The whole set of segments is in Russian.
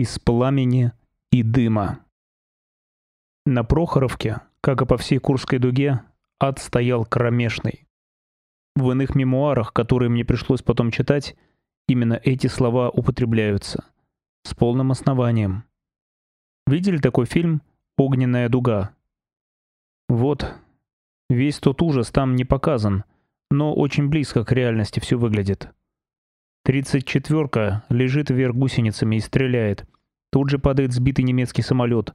из пламени и дыма. На Прохоровке, как и по всей Курской дуге, ад стоял кромешный. В иных мемуарах, которые мне пришлось потом читать, именно эти слова употребляются. С полным основанием. Видели такой фильм «Огненная дуга»? Вот, весь тот ужас там не показан, но очень близко к реальности все выглядит. Тридцать четверка лежит вверх гусеницами и стреляет. Тут же падает сбитый немецкий самолет.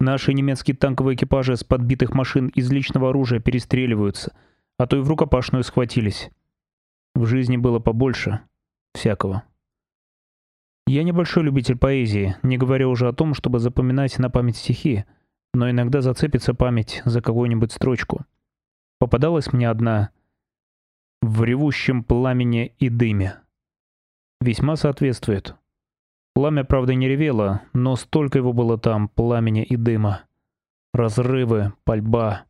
Наши немецкие танковые экипажи с подбитых машин из личного оружия перестреливаются, а то и в рукопашную схватились. В жизни было побольше всякого. Я небольшой любитель поэзии, не говоря уже о том, чтобы запоминать на память стихи, но иногда зацепится память за какую-нибудь строчку. Попадалась мне одна «В ревущем пламени и дыме» весьма соответствует. Пламя, правда, не ревело, но столько его было там, пламени и дыма. Разрывы, пальба.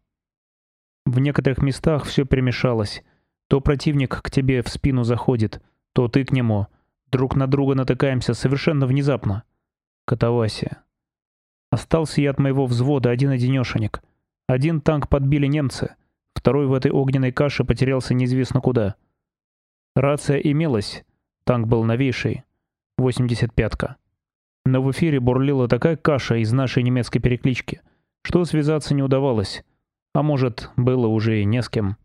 В некоторых местах все перемешалось. То противник к тебе в спину заходит, то ты к нему. Друг на друга натыкаемся совершенно внезапно. Катавасия. Остался я от моего взвода один-одинешенек. Один танк подбили немцы, второй в этой огненной каше потерялся неизвестно куда. Рация имелась, Танк был новейший, 85-ка. Но в эфире бурлила такая каша из нашей немецкой переклички, что связаться не удавалось. А может, было уже и не с кем.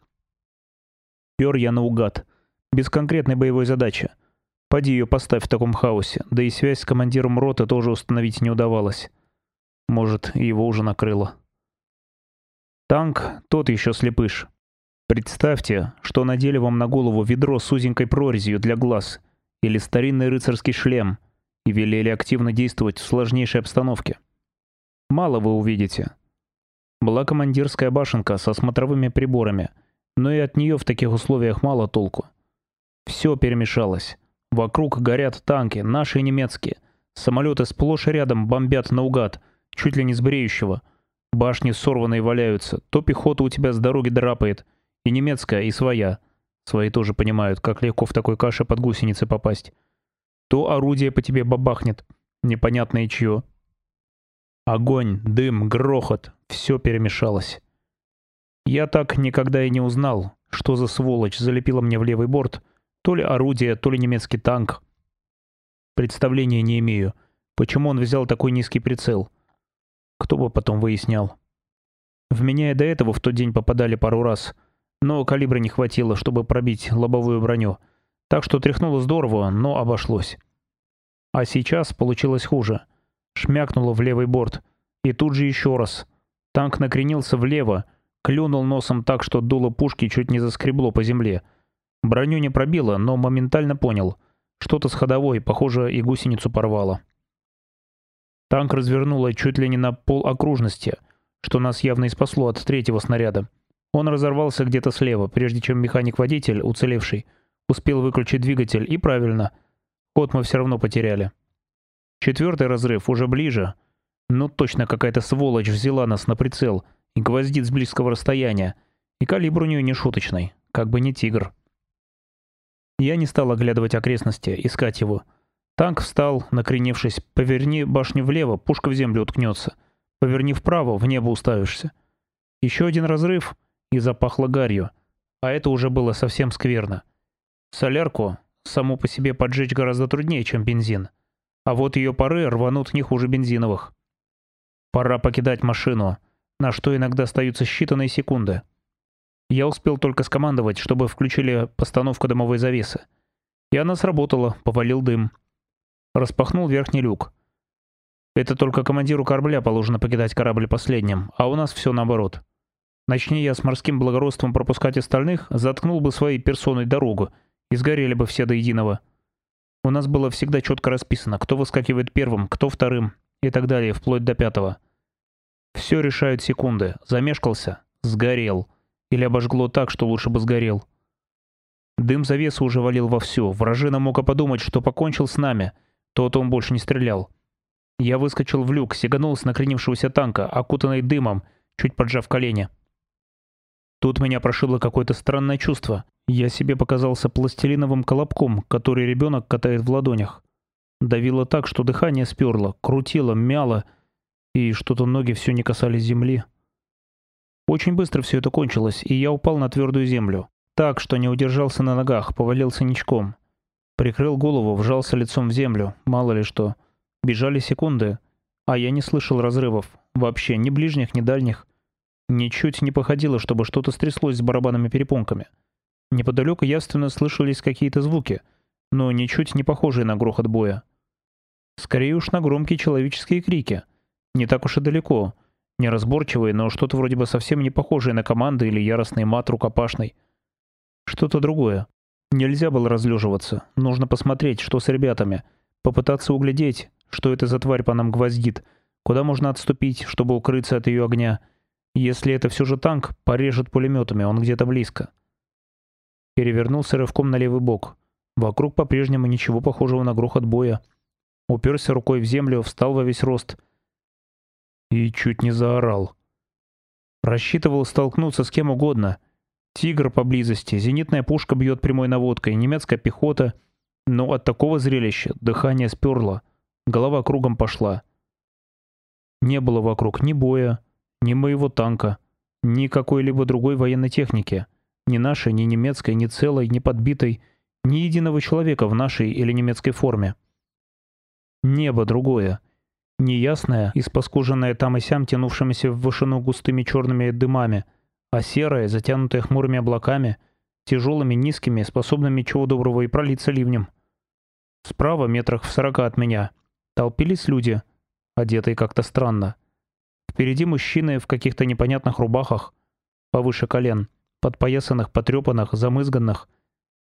Пёр я наугад, без конкретной боевой задачи. Поди ее поставь в таком хаосе, да и связь с командиром роты тоже установить не удавалось. Может, его уже накрыло. Танк тот еще слепыш. Представьте, что надели вам на голову ведро с узенькой прорезью для глаз или старинный рыцарский шлем и велели активно действовать в сложнейшей обстановке. Мало вы увидите. Была командирская башенка со смотровыми приборами, но и от нее в таких условиях мало толку. Все перемешалось. Вокруг горят танки, наши и немецкие. Самолеты сплошь и рядом бомбят наугад, чуть ли не с бреющего. Башни сорванные валяются, то пехота у тебя с дороги драпает, и немецкая, и своя — Свои тоже понимают, как легко в такой каше под гусеницы попасть. То орудие по тебе бабахнет, непонятное чье. Огонь, дым, грохот — все перемешалось. Я так никогда и не узнал, что за сволочь залепила мне в левый борт, то ли орудие, то ли немецкий танк. Представления не имею, почему он взял такой низкий прицел. Кто бы потом выяснял. В меня и до этого в тот день попадали пару раз — но калибра не хватило, чтобы пробить лобовую броню. Так что тряхнуло здорово, но обошлось. А сейчас получилось хуже. Шмякнуло в левый борт. И тут же еще раз. Танк накренился влево, клюнул носом так, что дуло пушки чуть не заскребло по земле. Броню не пробило, но моментально понял. Что-то с ходовой, похоже, и гусеницу порвало. Танк развернуло чуть ли не на пол окружности, что нас явно и спасло от третьего снаряда. Он разорвался где-то слева, прежде чем механик-водитель, уцелевший, успел выключить двигатель, и правильно. Ход мы все равно потеряли. Четвертый разрыв уже ближе. Ну точно какая-то сволочь взяла нас на прицел и гвоздит с близкого расстояния. И калибр у нее не шуточный, как бы не тигр. Я не стал оглядывать окрестности, искать его. Танк встал, накренившись. Поверни башню влево, пушка в землю уткнется. Поверни вправо, в небо уставишься. Еще один разрыв — и запахло гарью, а это уже было совсем скверно. Солярку саму по себе поджечь гораздо труднее, чем бензин, а вот ее пары рванут не хуже бензиновых. Пора покидать машину, на что иногда остаются считанные секунды. Я успел только скомандовать, чтобы включили постановку дымовой завесы. И она сработала, повалил дым. Распахнул верхний люк. Это только командиру корабля положено покидать корабль последним, а у нас все наоборот. Начни я с морским благородством пропускать остальных, заткнул бы своей персоной дорогу, и сгорели бы все до единого. У нас было всегда четко расписано, кто выскакивает первым, кто вторым, и так далее, вплоть до пятого. Все решают секунды. Замешкался — сгорел. Или обожгло так, что лучше бы сгорел. Дым завесы уже валил вовсю. Вражина мог подумать, что покончил с нами. Тот он больше не стрелял. Я выскочил в люк, сиганул с накренившегося танка, окутанный дымом, чуть поджав колени. Тут меня прошибло какое-то странное чувство. Я себе показался пластилиновым колобком, который ребенок катает в ладонях. Давило так, что дыхание сперло, крутило, мяло, и что-то ноги все не касались земли. Очень быстро все это кончилось, и я упал на твердую землю. Так, что не удержался на ногах, повалился ничком. Прикрыл голову, вжался лицом в землю, мало ли что. Бежали секунды, а я не слышал разрывов. Вообще, ни ближних, ни дальних. Ничуть не походило, чтобы что-то стряслось с барабанными перепонками. Неподалеку явственно слышались какие-то звуки, но ничуть не похожие на грохот боя. Скорее уж на громкие человеческие крики. Не так уж и далеко. Неразборчивые, но что-то вроде бы совсем не похожее на команды или яростный мат рукопашный. Что-то другое. Нельзя было разлеживаться. Нужно посмотреть, что с ребятами. Попытаться углядеть, что это за тварь по нам гвоздит. Куда можно отступить, чтобы укрыться от ее огня. Если это все же танк, порежет пулеметами, он где-то близко. Перевернулся рывком на левый бок. Вокруг по-прежнему ничего похожего на грохот боя. Уперся рукой в землю, встал во весь рост. И чуть не заорал. Рассчитывал столкнуться с кем угодно. Тигр поблизости, зенитная пушка бьет прямой наводкой, немецкая пехота. Но от такого зрелища дыхание сперло. Голова кругом пошла. Не было вокруг ни боя, ни моего танка, ни какой-либо другой военной техники. Ни нашей, ни немецкой, ни целой, ни подбитой, ни единого человека в нашей или немецкой форме. Небо другое. Неясное, испоскуженное там и сям тянувшимися в вышину густыми черными дымами, а серое, затянутое хмурыми облаками, тяжелыми, низкими, способными чего доброго и пролиться ливнем. Справа, метрах в сорока от меня, толпились люди, одетые как-то странно. Впереди мужчины в каких-то непонятных рубахах, повыше колен, подпоясанных, потрепанных, замызганных,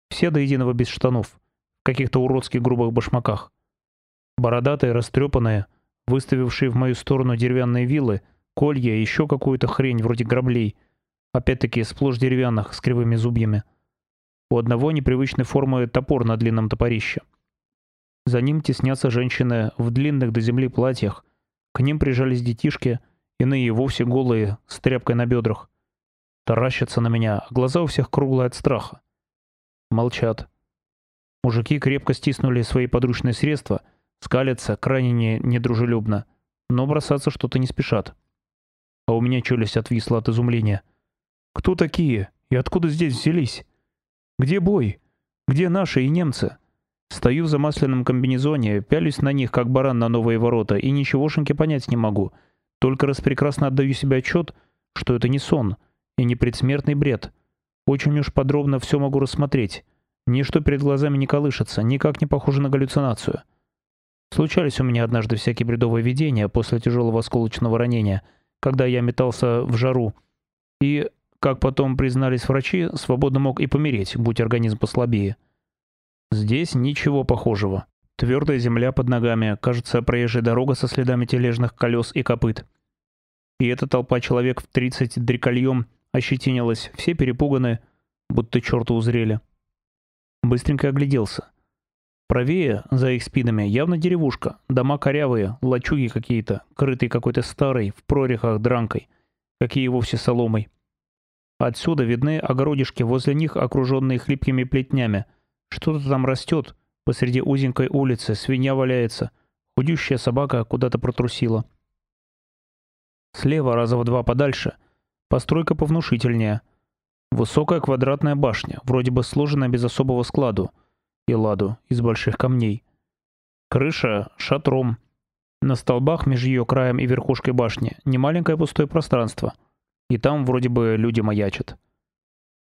все до единого без штанов, в каких-то уродских грубых башмаках. Бородатые, растрепанные, выставившие в мою сторону деревянные вилы, колья и еще какую-то хрень вроде граблей, опять-таки сплошь деревянных, с кривыми зубьями. У одного непривычной формы топор на длинном топорище. За ним теснятся женщины в длинных до земли платьях, к ним прижались детишки, иные вовсе голые, с тряпкой на бедрах. Таращатся на меня, глаза у всех круглые от страха. Молчат. Мужики крепко стиснули свои подручные средства, скалятся крайне недружелюбно, но бросаться что-то не спешат. А у меня челюсть отвисла от изумления. Кто такие? И откуда здесь взялись? Где бой? Где наши и немцы? Стою в замасленном комбинезоне, пялюсь на них, как баран на новые ворота, и ничегошеньки понять не могу — только раз прекрасно отдаю себе отчет, что это не сон и не предсмертный бред. Очень уж подробно все могу рассмотреть. Ничто перед глазами не колышется, никак не похоже на галлюцинацию. Случались у меня однажды всякие бредовые видения после тяжелого осколочного ранения, когда я метался в жару. И, как потом признались врачи, свободно мог и помереть, будь организм послабее. Здесь ничего похожего. Твердая земля под ногами, кажется, проезжая дорога со следами тележных колес и копыт. И эта толпа человек в тридцать дрекольем ощетинилась, все перепуганы, будто черта узрели. Быстренько огляделся. Правее, за их спинами, явно деревушка, дома корявые, лачуги какие-то, крытые какой-то старой, в прорехах дранкой, какие вовсе соломой. Отсюда видны огородишки, возле них окруженные хлипкими плетнями. Что-то там растет, Посреди узенькой улицы свинья валяется. Худющая собака куда-то протрусила. Слева, раза в два подальше, постройка повнушительнее. Высокая квадратная башня, вроде бы сложенная без особого складу и ладу из больших камней. Крыша шатром. На столбах между ее краем и верхушкой башни немаленькое пустое пространство. И там вроде бы люди маячат.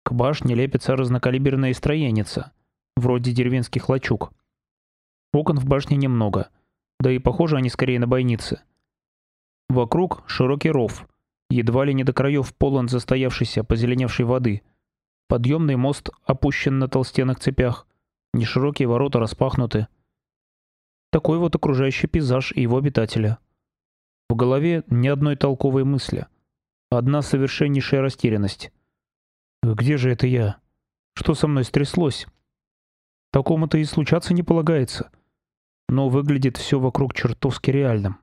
К башне лепится разнокалиберная строеница вроде деревенских лачуг. Окон в башне немного, да и похожи они скорее на бойницы. Вокруг широкий ров, едва ли не до краев полон застоявшейся, позеленевшей воды. Подъемный мост опущен на толстенных цепях, неширокие ворота распахнуты. Такой вот окружающий пейзаж и его обитателя. В голове ни одной толковой мысли. Одна совершеннейшая растерянность. Где же это я? Что со мной стряслось? Такому-то и случаться не полагается. Но выглядит все вокруг чертовски реальным.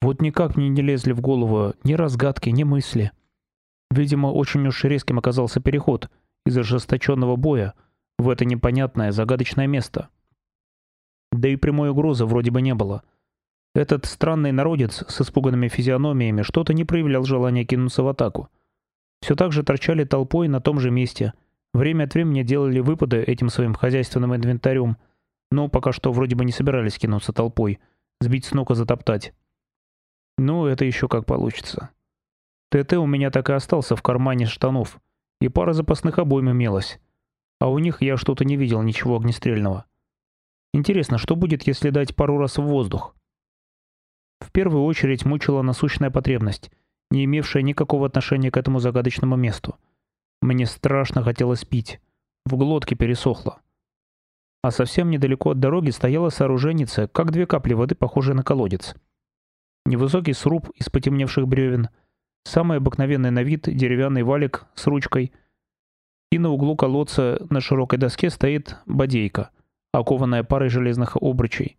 Вот никак мне не лезли в голову ни разгадки, ни мысли. Видимо, очень уж резким оказался переход из ожесточенного боя в это непонятное, загадочное место. Да и прямой угрозы вроде бы не было. Этот странный народец с испуганными физиономиями что-то не проявлял желания кинуться в атаку. Все так же торчали толпой на том же месте. Время от времени делали выпады этим своим хозяйственным инвентарем, но пока что вроде бы не собирались кинуться толпой, сбить с ног и затоптать. Ну, это еще как получится. ТТ у меня так и остался в кармане штанов, и пара запасных обойм имелась. А у них я что-то не видел ничего огнестрельного. Интересно, что будет, если дать пару раз в воздух? В первую очередь мучила насущная потребность, не имевшая никакого отношения к этому загадочному месту. Мне страшно хотелось пить. В глотке пересохло. А совсем недалеко от дороги стояла сооруженица, как две капли воды, похожая на колодец. Невысокий сруб из потемневших бревен, самый обыкновенный на вид деревянный валик с ручкой, и на углу колодца на широкой доске стоит бодейка, окованная парой железных обручей.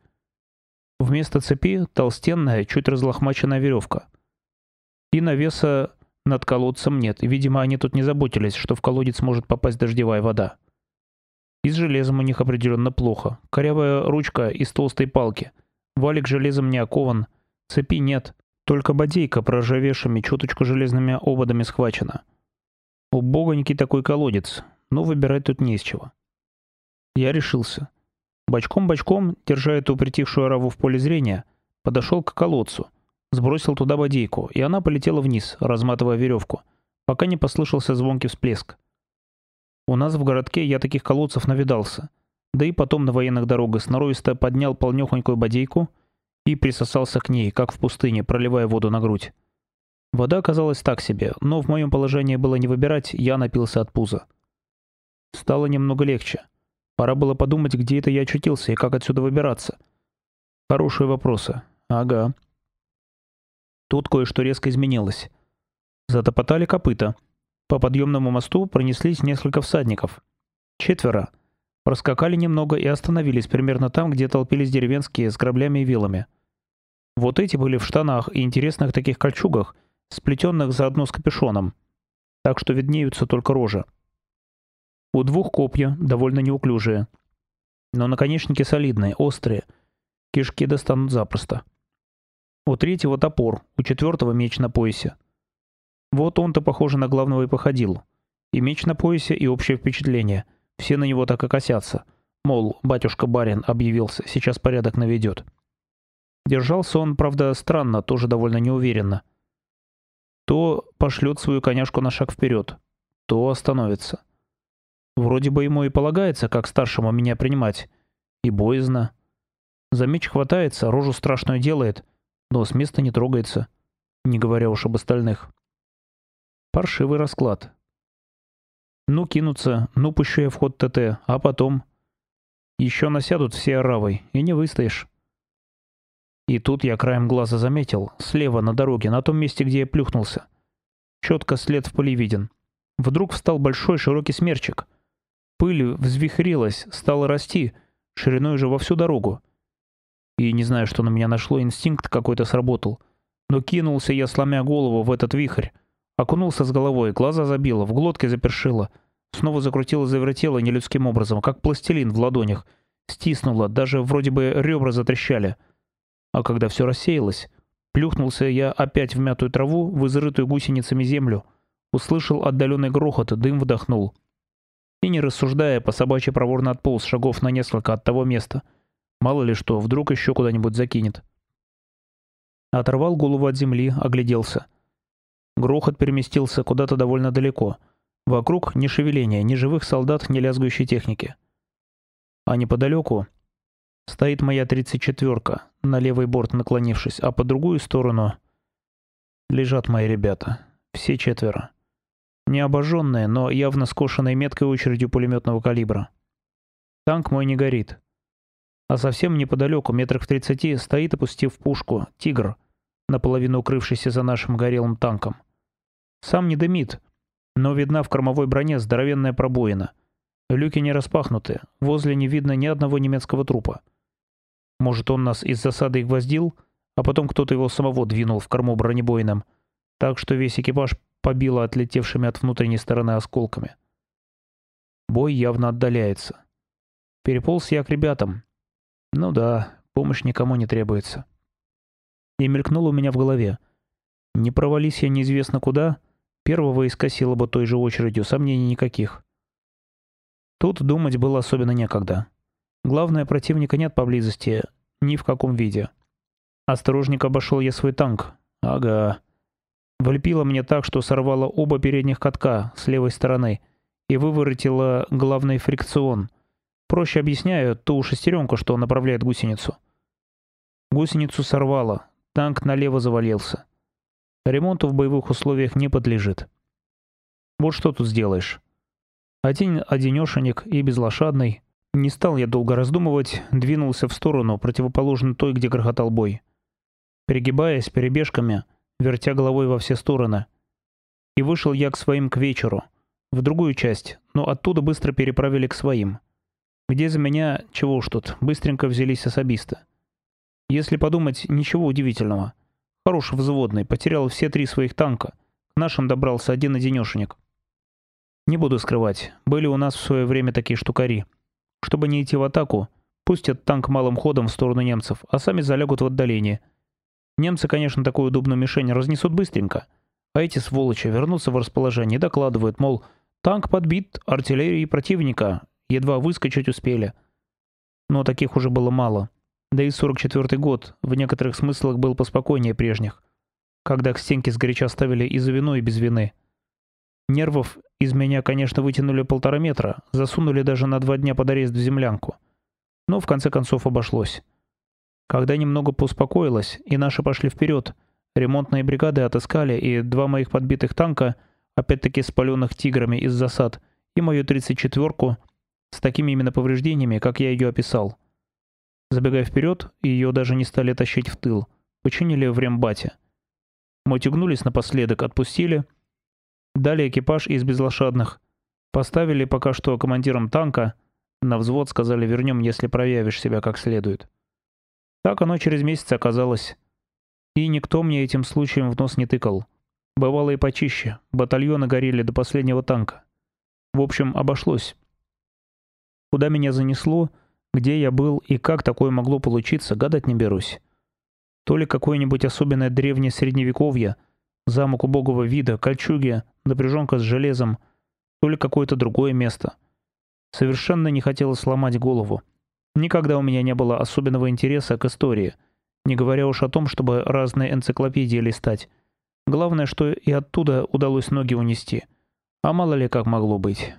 Вместо цепи толстенная, чуть разлохмаченная веревка. И навеса над колодцем нет, и, видимо, они тут не заботились, что в колодец может попасть дождевая вода. И с железом у них определенно плохо. Корявая ручка из толстой палки. Валик железом не окован, цепи нет. Только бодейка проржавевшими чуточку железными ободами схвачена. Убогонький такой колодец, но выбирать тут не из чего. Я решился. Бочком-бочком, держа эту притихшую ораву в поле зрения, подошел к колодцу, сбросил туда бодейку, и она полетела вниз, разматывая веревку, пока не послышался звонкий всплеск. У нас в городке я таких колодцев навидался, да и потом на военных дорогах сноровисто поднял полнёхонькую бодейку и присосался к ней, как в пустыне, проливая воду на грудь. Вода оказалась так себе, но в моем положении было не выбирать, я напился от пуза. Стало немного легче. Пора было подумать, где это я очутился и как отсюда выбираться. Хорошие вопросы. Ага. Тут кое-что резко изменилось. Затопотали копыта. По подъемному мосту пронеслись несколько всадников. Четверо. Проскакали немного и остановились примерно там, где толпились деревенские с граблями и вилами. Вот эти были в штанах и интересных таких кольчугах, сплетенных заодно с капюшоном. Так что виднеются только рожи. У двух копья, довольно неуклюжие. Но наконечники солидные, острые. Кишки достанут запросто. У третьего топор, у четвертого меч на поясе. Вот он-то, похоже, на главного и походил. И меч на поясе, и общее впечатление. Все на него так и косятся. Мол, батюшка-барин объявился, сейчас порядок наведет. Держался он, правда, странно, тоже довольно неуверенно. То пошлет свою коняшку на шаг вперед, то остановится. Вроде бы ему и полагается, как старшему меня принимать. И боязно. За меч хватается, рожу страшную делает, но с места не трогается, не говоря уж об остальных. Паршивый расклад. Ну кинутся, ну пущу я в ход ТТ, а потом... Еще насядут все оравой, и не выстоишь. И тут я краем глаза заметил, слева на дороге, на том месте, где я плюхнулся. Четко след в пыли виден. Вдруг встал большой широкий смерчик. Пыль взвихрилась, стала расти, шириной уже во всю дорогу. И не знаю, что на меня нашло, инстинкт какой-то сработал. Но кинулся я, сломя голову, в этот вихрь. Окунулся с головой, глаза забило, в глотке запершило. Снова закрутило, завертело нелюдским образом, как пластилин в ладонях. Стиснуло, даже вроде бы ребра затрещали. А когда все рассеялось, плюхнулся я опять в мятую траву, в изрытую гусеницами землю. Услышал отдаленный грохот, дым вдохнул и, не рассуждая, по собачьи проворно отполз шагов на несколько от того места. Мало ли что, вдруг еще куда-нибудь закинет. Оторвал голову от земли, огляделся. Грохот переместился куда-то довольно далеко. Вокруг ни шевеления, ни живых солдат, ни лязгающей техники. А неподалеку стоит моя тридцать четверка, на левый борт наклонившись, а по другую сторону лежат мои ребята. Все четверо. Не обожженная, но явно скошенная меткой очередью пулеметного калибра. Танк мой не горит. А совсем неподалеку, метрах в тридцати, стоит, опустив пушку, «Тигр», наполовину укрывшийся за нашим горелым танком. Сам не дымит, но видна в кормовой броне здоровенная пробоина. Люки не распахнуты, возле не видно ни одного немецкого трупа. Может, он нас из засады и гвоздил, а потом кто-то его самого двинул в корму бронебойным, так что весь экипаж побило отлетевшими от внутренней стороны осколками. Бой явно отдаляется. Переполз я к ребятам. Ну да, помощь никому не требуется. И мелькнуло у меня в голове. Не провались я неизвестно куда, первого искосило бы той же очередью, сомнений никаких. Тут думать было особенно некогда. Главное, противника нет поблизости, ни в каком виде. Осторожник обошел я свой танк. Ага. Влепило мне так, что сорвало оба передних катка с левой стороны и выворотило главный фрикцион. Проще объясняю, ту шестеренку, что направляет гусеницу. Гусеницу сорвало, танк налево завалился. Ремонту в боевых условиях не подлежит. Вот что тут сделаешь. Один одинешенек и безлошадный. Не стал я долго раздумывать, двинулся в сторону, противоположно той, где грохотал бой. Перегибаясь перебежками, вертя головой во все стороны. И вышел я к своим к вечеру, в другую часть, но оттуда быстро переправили к своим. Где за меня, чего уж тут, быстренько взялись особисты. Если подумать, ничего удивительного. Хороший взводный, потерял все три своих танка. К нашим добрался один одинешенек. Не буду скрывать, были у нас в свое время такие штукари. Чтобы не идти в атаку, пустят танк малым ходом в сторону немцев, а сами залягут в отдалении. Немцы, конечно, такую удобную мишень разнесут быстренько, а эти сволочи вернутся в расположение и докладывают, мол, танк подбит артиллерией противника, едва выскочить успели. Но таких уже было мало. Да и 44-й год в некоторых смыслах был поспокойнее прежних, когда к стенке сгоряча ставили и за вино, и без вины. Нервов из меня, конечно, вытянули полтора метра, засунули даже на два дня под арест в землянку. Но в конце концов обошлось. Когда немного поуспокоилось, и наши пошли вперед, ремонтные бригады отыскали, и два моих подбитых танка, опять-таки спаленных тиграми из засад, и мою 34-ку с такими именно повреждениями, как я ее описал. Забегая вперед, ее даже не стали тащить в тыл. Починили в рембате. Мотюгнулись напоследок, отпустили. Дали экипаж из безлошадных. Поставили пока что командиром танка. На взвод сказали вернем, если проявишь себя как следует. Так оно через месяц оказалось. И никто мне этим случаем в нос не тыкал. Бывало и почище. Батальоны горели до последнего танка. В общем, обошлось. Куда меня занесло — где я был и как такое могло получиться, гадать не берусь. То ли какое-нибудь особенное древнее средневековье, замок убогого вида, кольчуги, напряженка с железом, то ли какое-то другое место. Совершенно не хотелось сломать голову. Никогда у меня не было особенного интереса к истории, не говоря уж о том, чтобы разные энциклопедии листать. Главное, что и оттуда удалось ноги унести. А мало ли как могло быть.